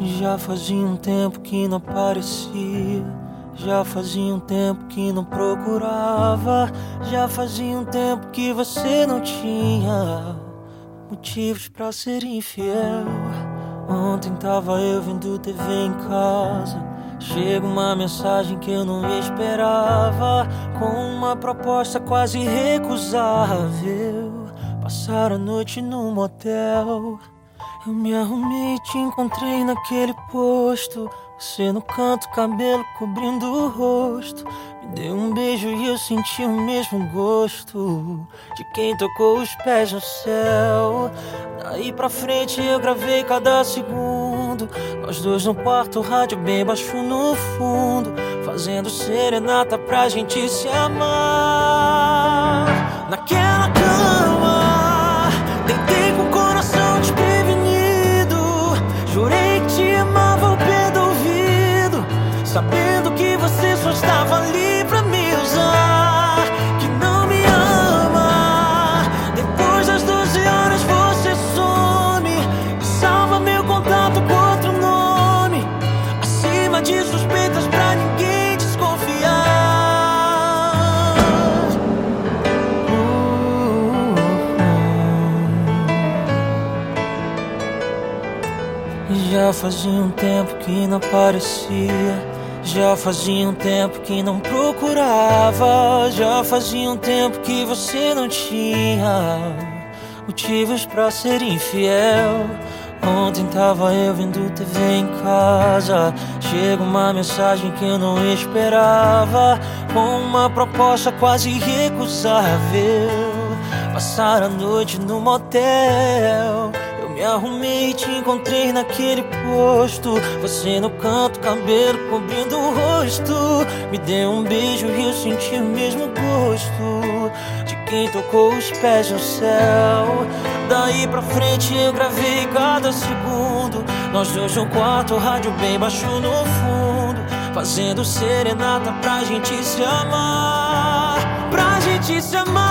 Já fazia um tempo que não aparecia. Já fazia um tempo que não procurava. Já fazia um tempo que você não tinha motivos para ser infiel. Ontem tava eu vendo TV em casa. Chega uma mensagem que eu não esperava, com uma proposta quase recusável. Passar a noite num motel. Eu me arrumei e te encontrei naquele posto. Você no canto, cabelo cobrindo o rosto. Me deu um beijo e eu senti o mesmo gosto de quem tocou os pés no céu. Daí pra frente eu gravei cada segundo. Nós dois no quarto, rádio bem baixo no fundo. Fazendo serenata pra gente se amar. Naquela cama, Sabendo que você só estava ali pra me usar. Que não me ama. Depois das 12 horas você some. E salva meu contato com outro nome. Acima de suspeitas pra ninguém desconfiar. Já fazia um tempo que não aparecia. Já fazia um tempo que não procurava. Já fazia um tempo que você não tinha motivos pra ser infiel. Ontem tava eu vendo TV em casa. Chega uma mensagem que eu não esperava. Com uma proposta quase recusável. Passar a noite no motel. Me arrumei e te encontrei naquele posto. Você no canto, cabelo cobrindo o rosto. Me deu um beijo e eu senti o mesmo gosto de quem tocou os pés no céu. Daí pra frente eu gravei cada segundo. Nós dois no quarto, rádio bem baixo no fundo. Fazendo serenata pra gente se amar. Pra gente se amar.